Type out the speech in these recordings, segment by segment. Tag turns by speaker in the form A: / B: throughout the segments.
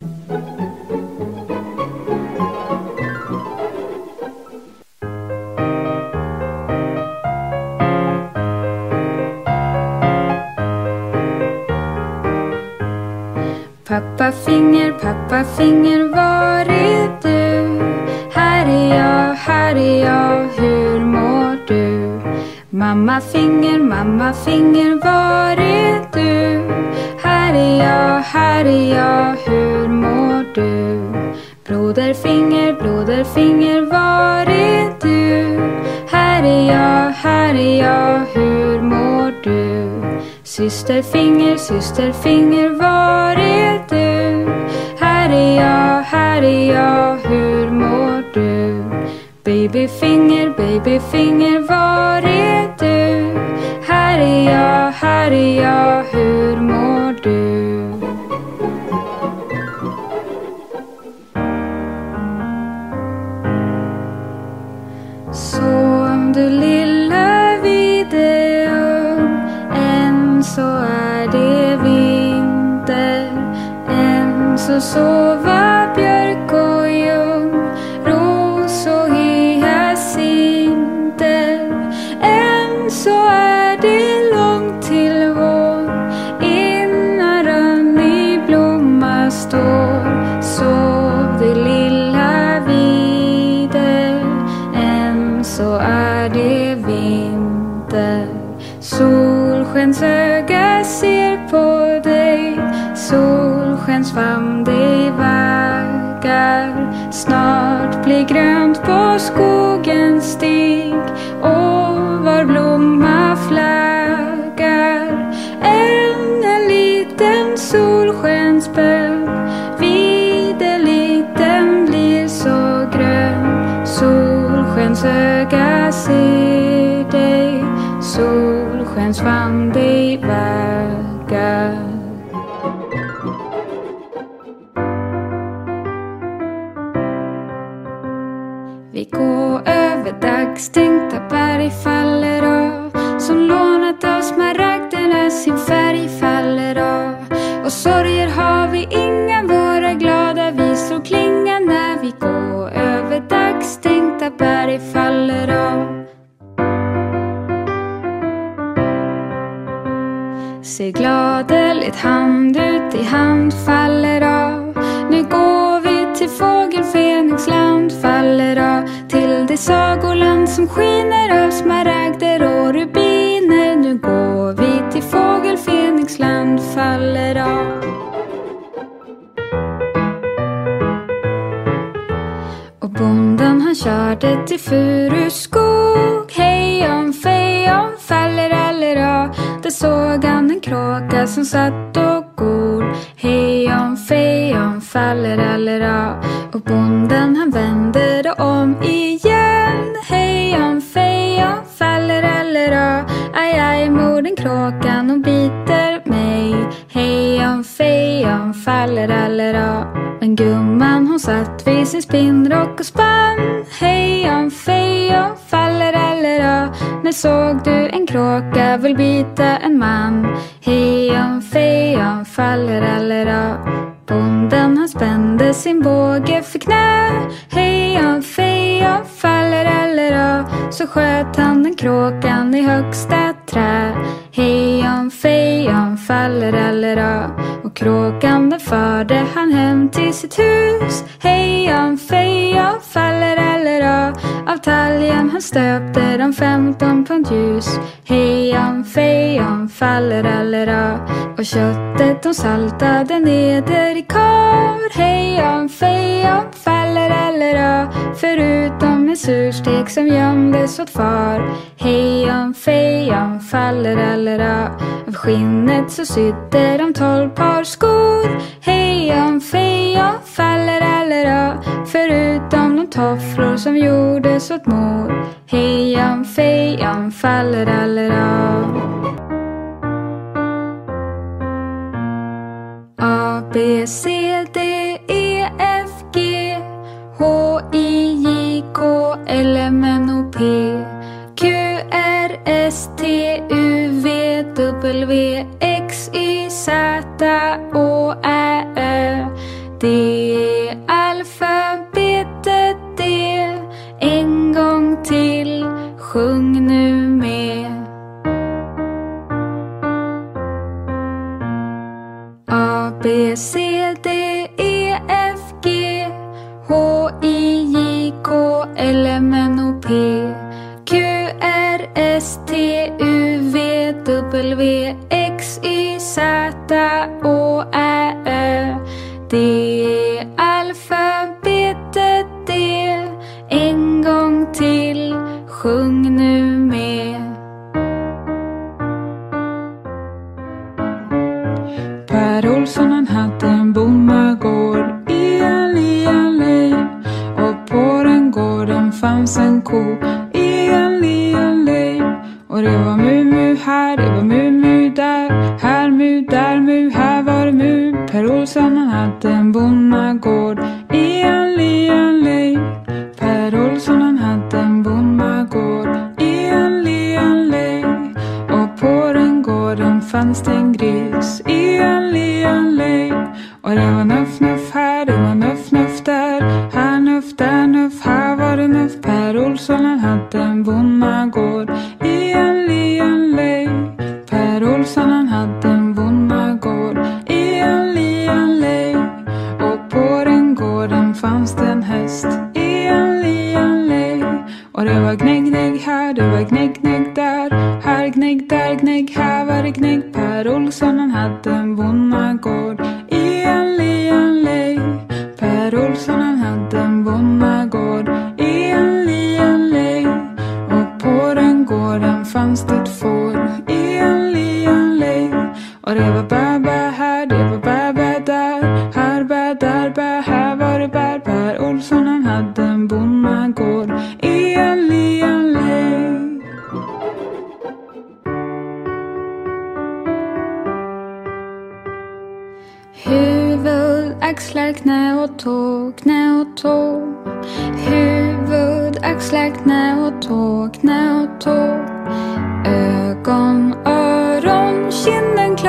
A: Pappa finger, pappa finger, var är du? Här är jag, här är jag, hur mår du? Mamma finger, mamma finger, var är du? Här är jag, här är jag. Broder finger, var är du? Här är jag, här är jag, hur mår du? Systerfinger, systerfinger, var är du? Här är jag, här är jag, hur mår du? Babyfinger, babyfinger, var är du? Här är jag, här är jag, hur Solskens Solskensöga ser på dig, solskensfamn dig vaggar. Snart blir grönt på skogens stig över dagstänkta berg faller av. Som lånat av smaragderna sin färg faller av. Och sorger har vi inga, våra glada visor klingar när vi går över dagstänkta berg faller av. Se gladeligt hand ut i hand faller av. Till sagoland som skiner av smaragder och rubiner. Nu går vi till fågelfenixland faller av. Och bonden han körde till Furuskog. Hejon fejon faller allera Där såg han en kråka som satt och gol. Hejon fejon faller allera Och bonden han vände det om igen. Men gumman hon satt vid sin spinnrock och spann. Hejon fejon faller allera När såg du en kråka vill bita en man? Hejon fejon faller allera Bonden han spände sin båge för knä. Hejon fejon faller allera Så sköt han den kråkan i högsta trä. Hejon fejon faller eller ö kråkan den förde han hem till sitt hus. Hejon fejon faller eller Av. Talgen han stöpte de femton pund ljus. Hejon fejon faller Av. Och köttet de saltade neder i kar. Hejon fejon faller allera Förutom en surstek som gömdes åt far. Hejon fejan faller allera Av skinnet så sydde de tolv par skor. Hejon fejan faller allera Förutom de tofflor som gjordes åt mor. Hejon fejan faller allera A, B, C, X, Y, Z, Å, Ä, e, Ö Det
B: Och det var gnägg, gnägg här, det var gnägg, gnägg där. Här gnägg, där gnägg, här var det gnägg. Per Olsson han hade en bonnagård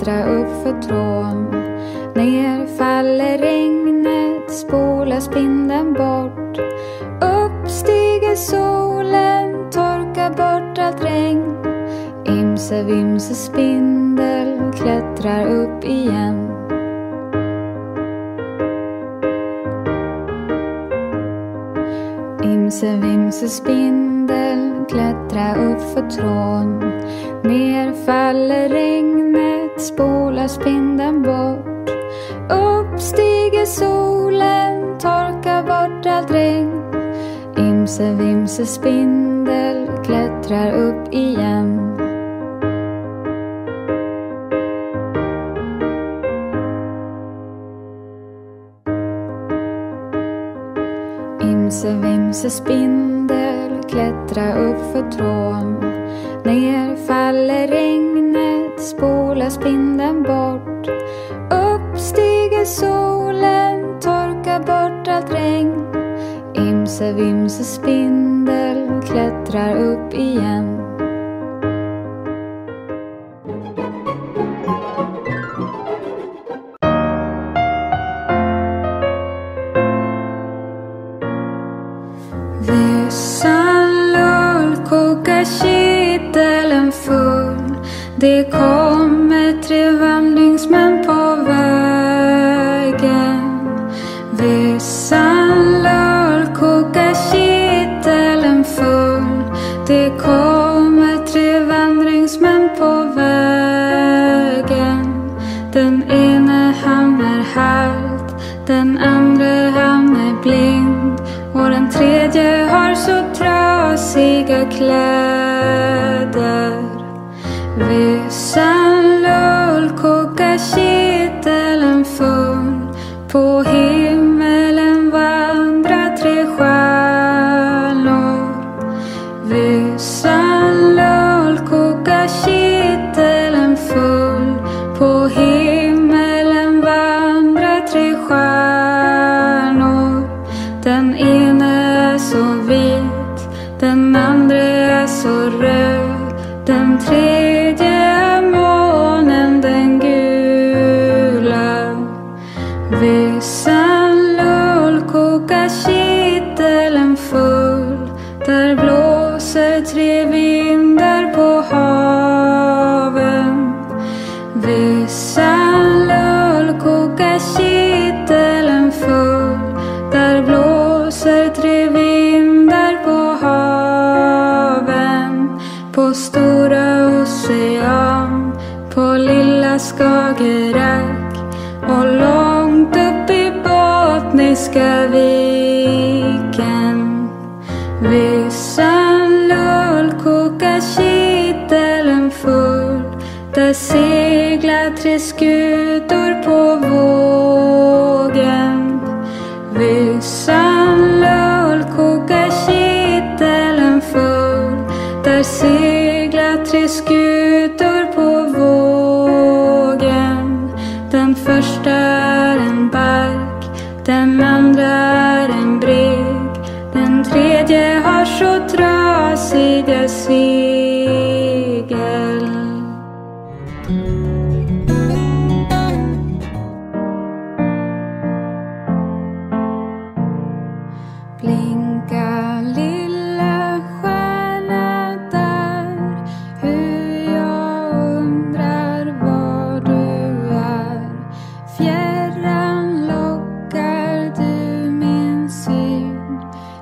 A: klättra upp för tån. Ner faller regnet, spolas spindeln bort. Upp stiger solen, torkar bort allt regn. Imse vimse spindel klättrar upp igen. Imse vimse spindel klättrar upp för trån. Ner faller regnet spolas pinden bort. Upp stiger solen, torkar bort allt regn. Imse vimse spindel klättrar upp igen. Imse vimse spindel klättrar upp för trån. Ner faller regnet spolas spindeln bort. Upp stiger solen, torkar bort allt regn. Imse vimse spindel klättrar upp igen. देखो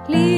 A: Leave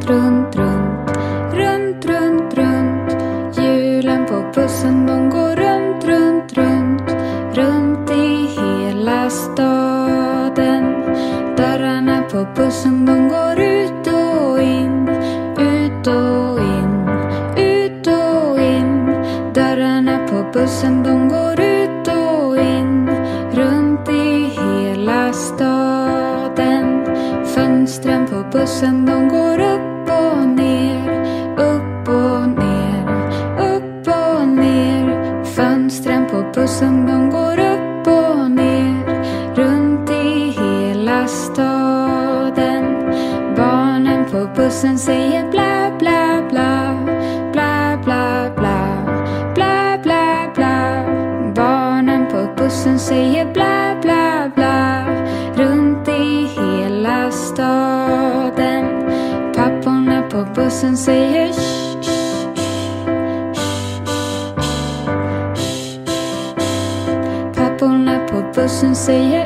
A: tran, tran. Sen säger shh, shh, shh, shh, shh. Papporna på bussen säger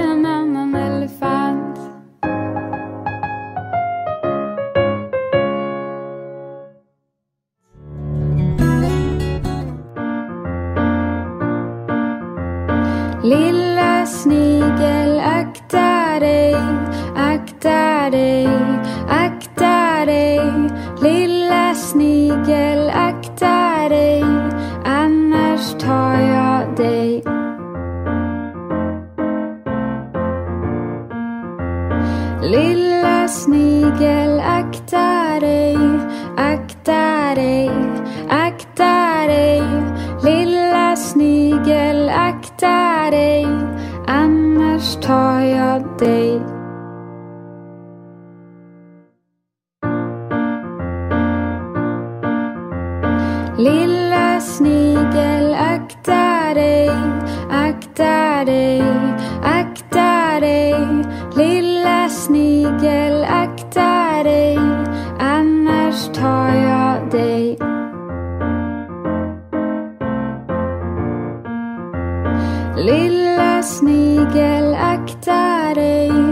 A: Lilla snigel, akta dig.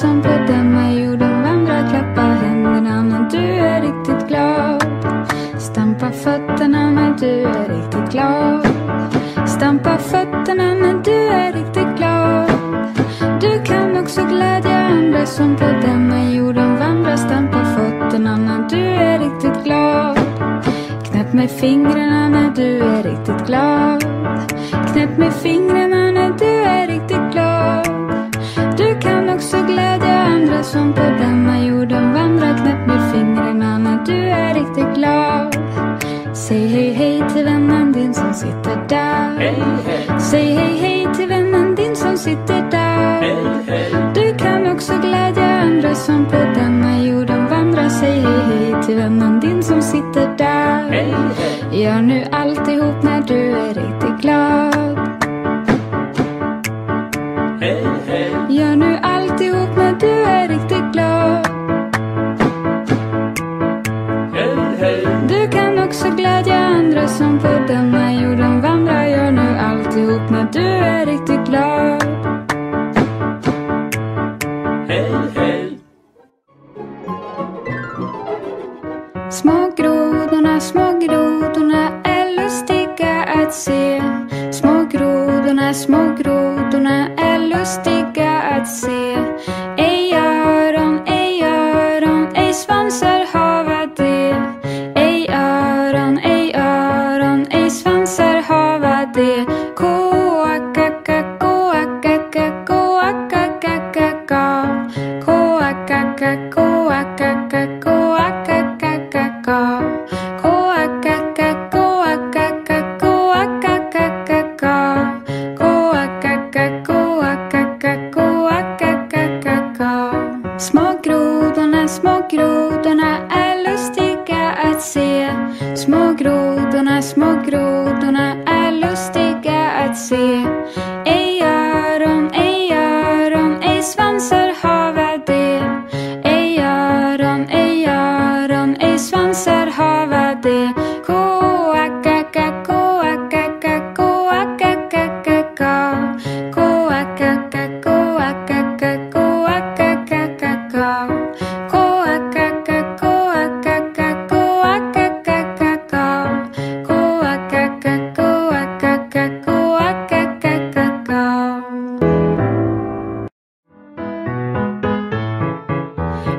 A: som bedömer jorden vandra klappa händerna när du är riktigt glad. Stampa fötterna när du är riktigt glad. Stampa fötterna när du är riktigt glad. Du kan också glädja andra som på denna jorden vandra Stampa fötterna när du är riktigt glad. Knäpp med fingrarna när du är riktigt glad. Knäpp med fingrarna när du är riktigt glad kan också glädja andra som på denna jorden vandrar knäpp med fingrarna när du är riktigt glad. Säg hej hej till vännen din som sitter där.
C: Hej, hej.
A: Säg hej hej till vännen din som sitter där.
C: Hej,
A: du kan också glädja andra som på denna jorden vandrar. Säg hej hej till vännen din som sitter där. Gör nu
C: allt
A: små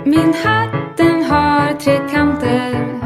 A: Min hatt den har tre kanter.